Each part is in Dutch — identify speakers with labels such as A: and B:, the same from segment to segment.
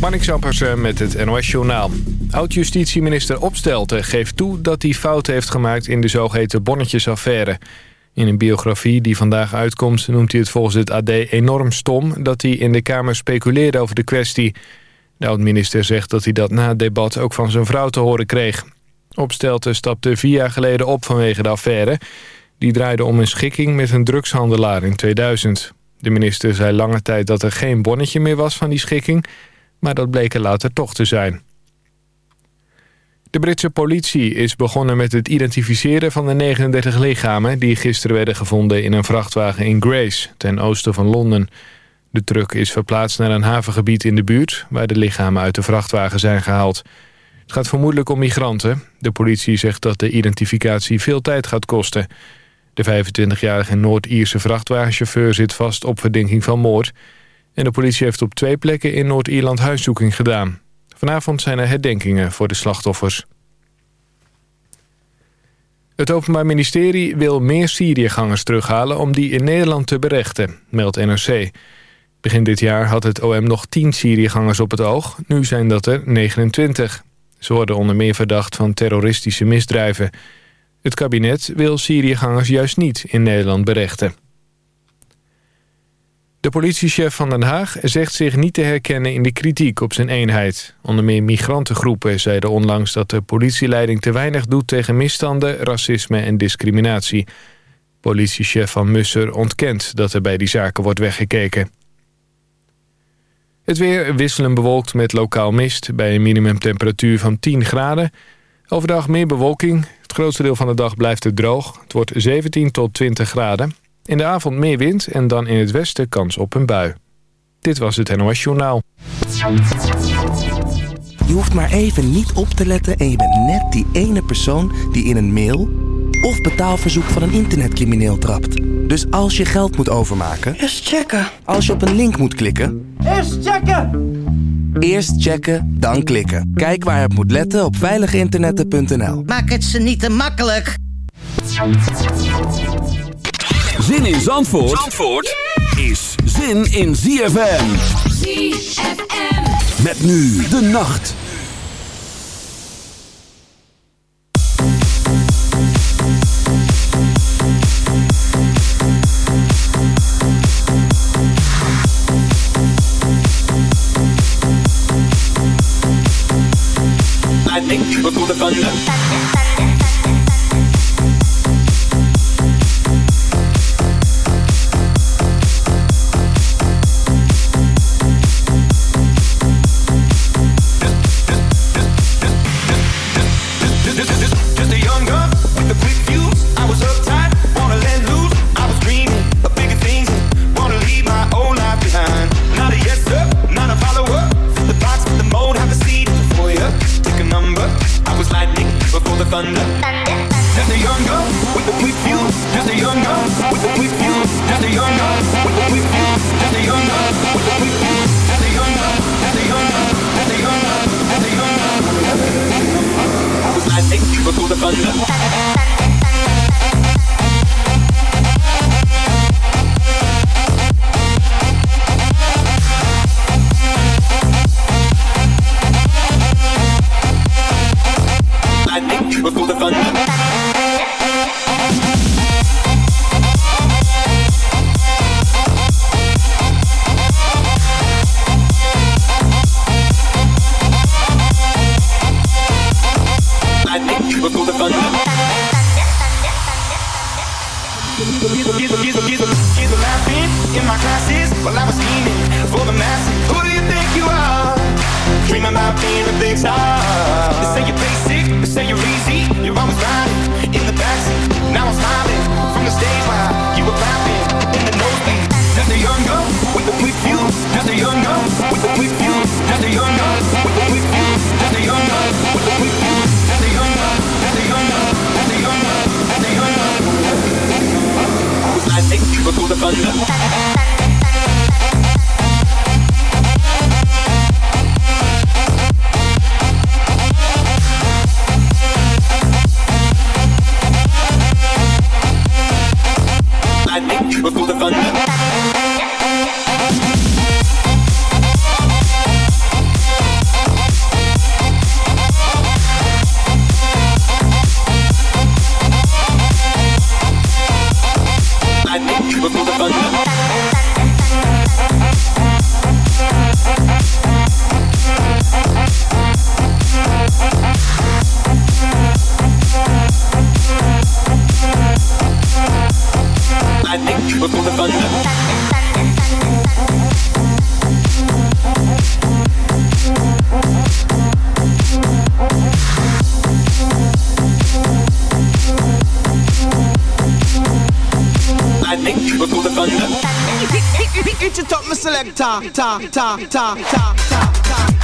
A: Marnik Zampersen met het NOS-journaal. Oud-justitieminister Opstelten geeft toe dat hij fout heeft gemaakt... in de zogeheten bonnetjesaffaire. In een biografie die vandaag uitkomt noemt hij het volgens het AD enorm stom... dat hij in de Kamer speculeerde over de kwestie. De oud-minister zegt dat hij dat na het debat ook van zijn vrouw te horen kreeg. Opstelten stapte vier jaar geleden op vanwege de affaire. Die draaide om een schikking met een drugshandelaar in 2000. De minister zei lange tijd dat er geen bonnetje meer was van die schikking... maar dat bleek er later toch te zijn. De Britse politie is begonnen met het identificeren van de 39 lichamen... die gisteren werden gevonden in een vrachtwagen in Grace, ten oosten van Londen. De truck is verplaatst naar een havengebied in de buurt... waar de lichamen uit de vrachtwagen zijn gehaald. Het gaat vermoedelijk om migranten. De politie zegt dat de identificatie veel tijd gaat kosten. De 25-jarige Noord-Ierse vrachtwagenchauffeur zit vast op verdenking van moord. En de politie heeft op twee plekken in Noord-Ierland huiszoeking gedaan. Vanavond zijn er herdenkingen voor de slachtoffers. Het Openbaar Ministerie wil meer Syriëgangers terughalen... om die in Nederland te berechten, meldt NRC. Begin dit jaar had het OM nog 10 Syriëgangers op het oog. Nu zijn dat er 29. Ze worden onder meer verdacht van terroristische misdrijven. Het kabinet wil Syriëgangers juist niet in Nederland berechten. De politiechef van Den Haag zegt zich niet te herkennen in de kritiek op zijn eenheid. Onder meer migrantengroepen zeiden onlangs dat de politieleiding te weinig doet tegen misstanden, racisme en discriminatie. Politiechef van Musser ontkent dat er bij die zaken wordt weggekeken. Het weer wisselen bewolkt met lokaal mist bij een minimumtemperatuur van 10 graden. Overdag meer bewolking. Het grootste deel van de dag blijft het droog. Het wordt 17 tot 20 graden. In de avond meer wind en dan in het westen kans op een bui. Dit was het NOS Journaal.
B: Je hoeft maar even niet op te letten en je bent net die ene persoon die in een mail of betaalverzoek van een internetcrimineel trapt. Dus als je geld moet overmaken...
C: Eerst checken.
B: Als je op een link moet klikken...
C: Eerst checken!
B: Eerst checken, dan klikken. Kijk waar het moet letten op veiliginternetten.nl.
C: Maak het ze niet te makkelijk.
D: Zin in Zandvoort, Zandvoort is zin in ZFM.
E: ZFM.
D: Met nu de nacht.
F: Lightning, before the thunder. Hit your top, my selector.
G: Ta, ta, ta, ta, ta, ta.
D: ta.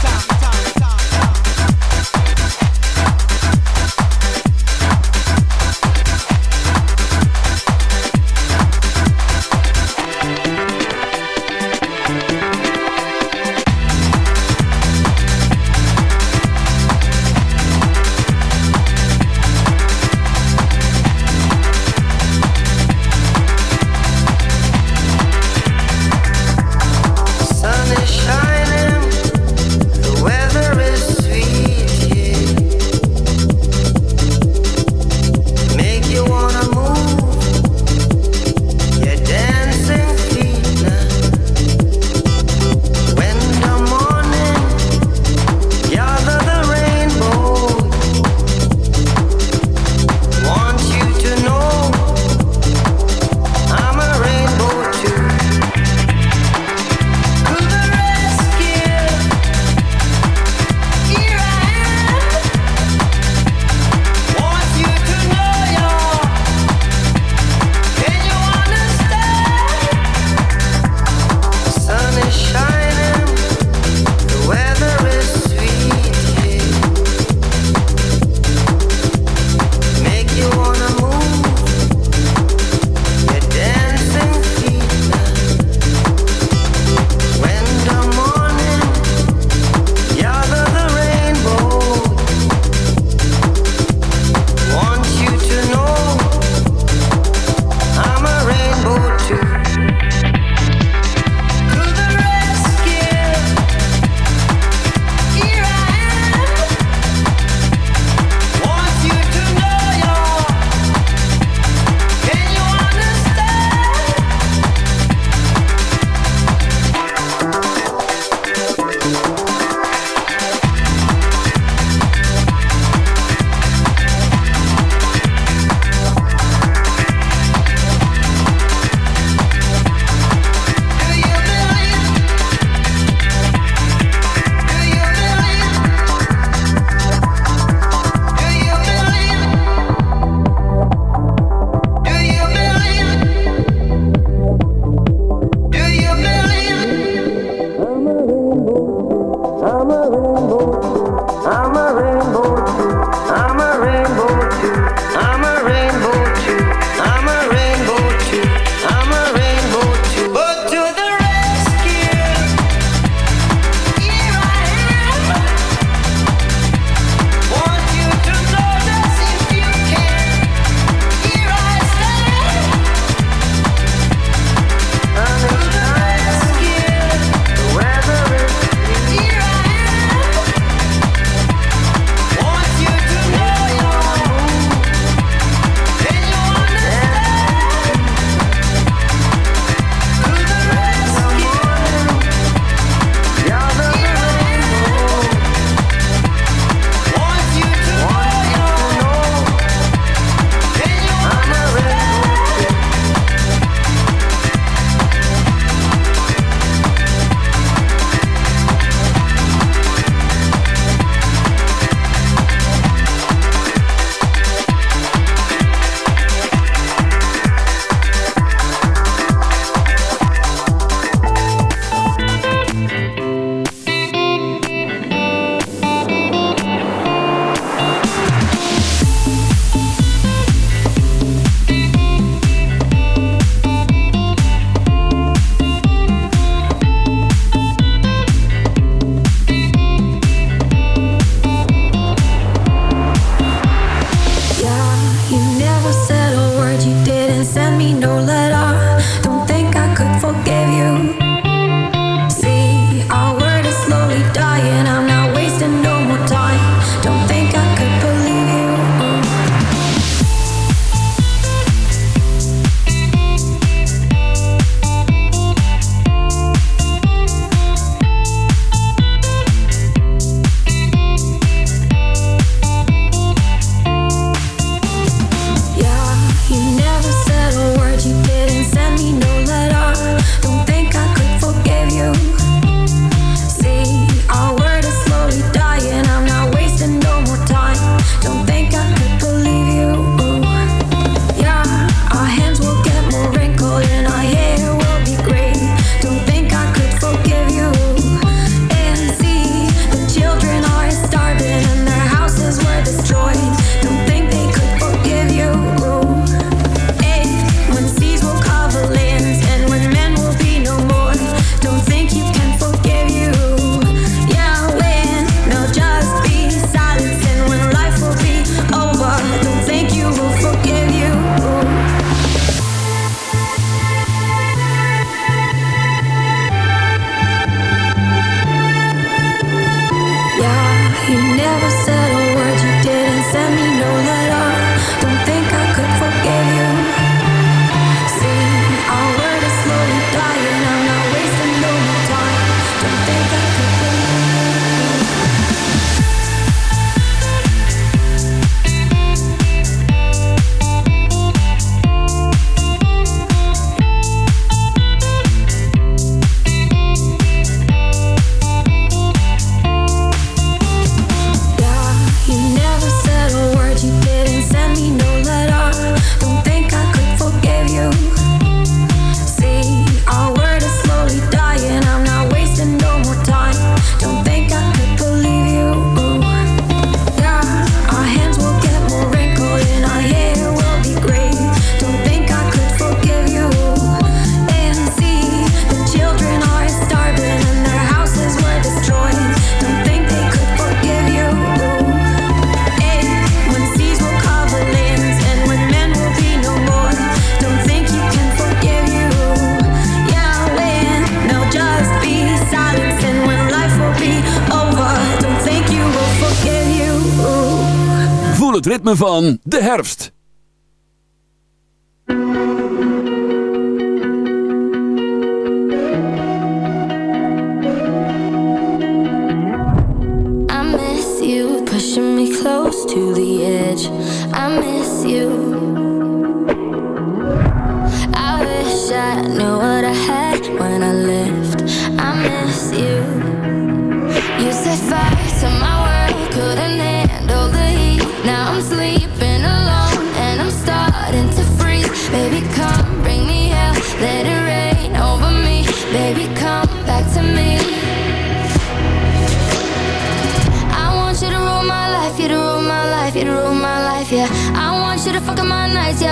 D: Van de herfst.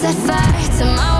H: Set fire to my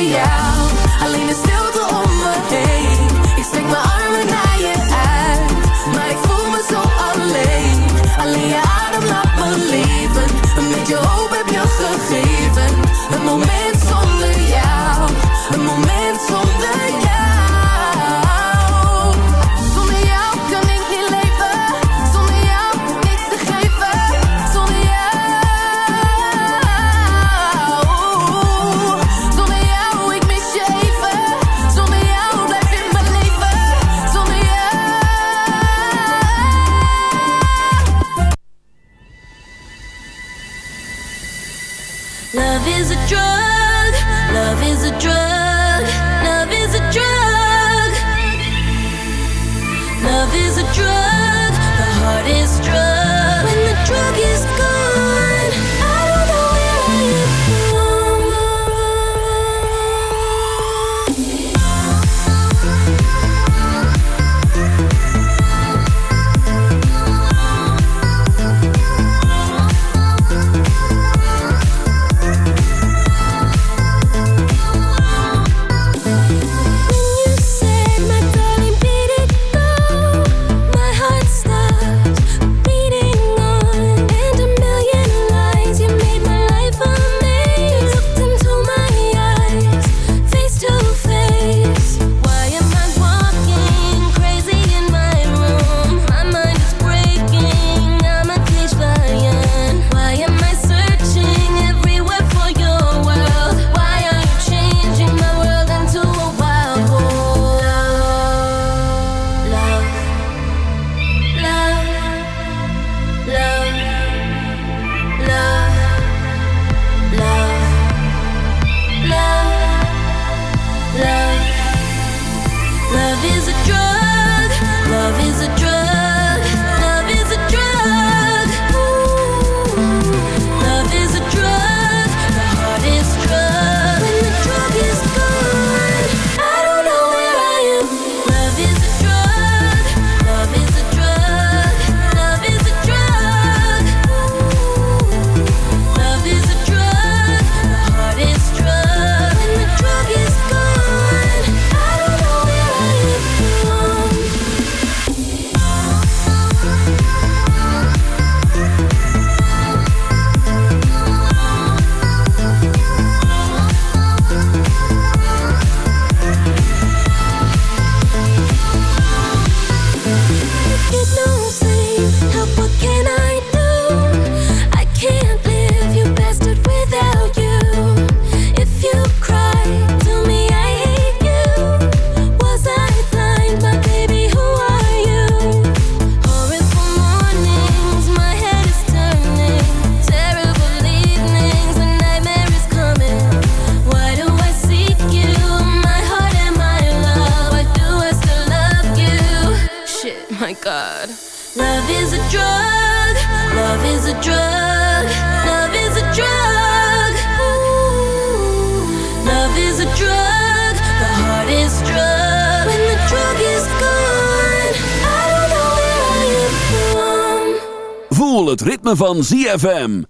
I: yeah.
J: Love is a drug. Love is a drug.
D: van ZFM.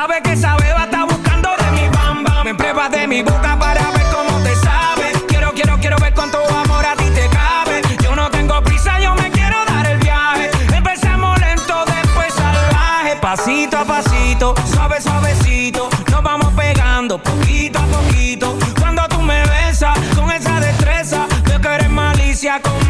K: sabe que esa beba está buscando de mi bamba. Me pruebas de mi boca para ver cómo te sabe. Quiero, quiero, quiero ver cuánto amor a ti te cabe. Yo no tengo prisa, yo me quiero dar el viaje. Empecemos lento, después salvaje. Pasito a pasito, suave, suavecito. Nos vamos pegando poquito a poquito. Cuando tú me besas con esa destreza, veo que eres malicia con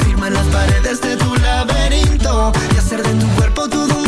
G: Firma en las paredes de tu laberinto. Y hacer de tu cuerpo todo un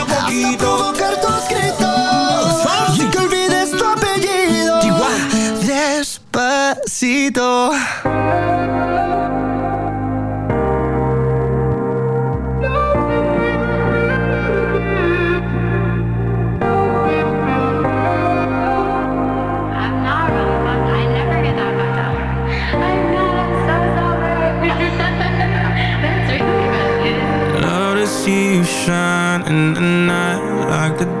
G: Despacito.
L: Love to see you shine in the night like a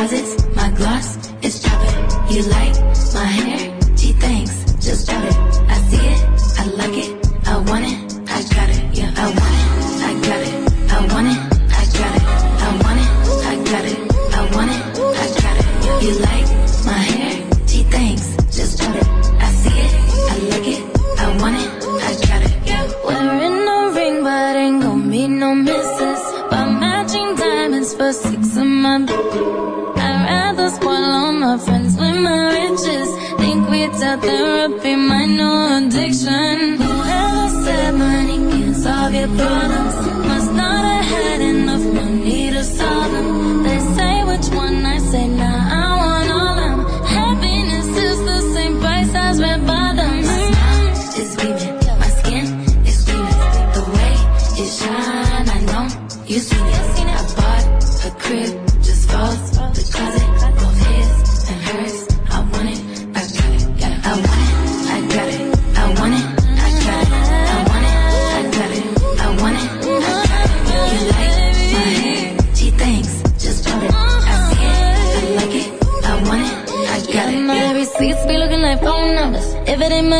J: deposits, my gloss is chopping. You like my hair?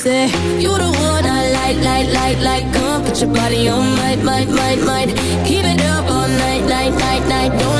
J: say You the one I like, like, like, like Come put your body on my, might, might, might Keep it up all night, night, night, night Don't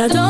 J: Now don't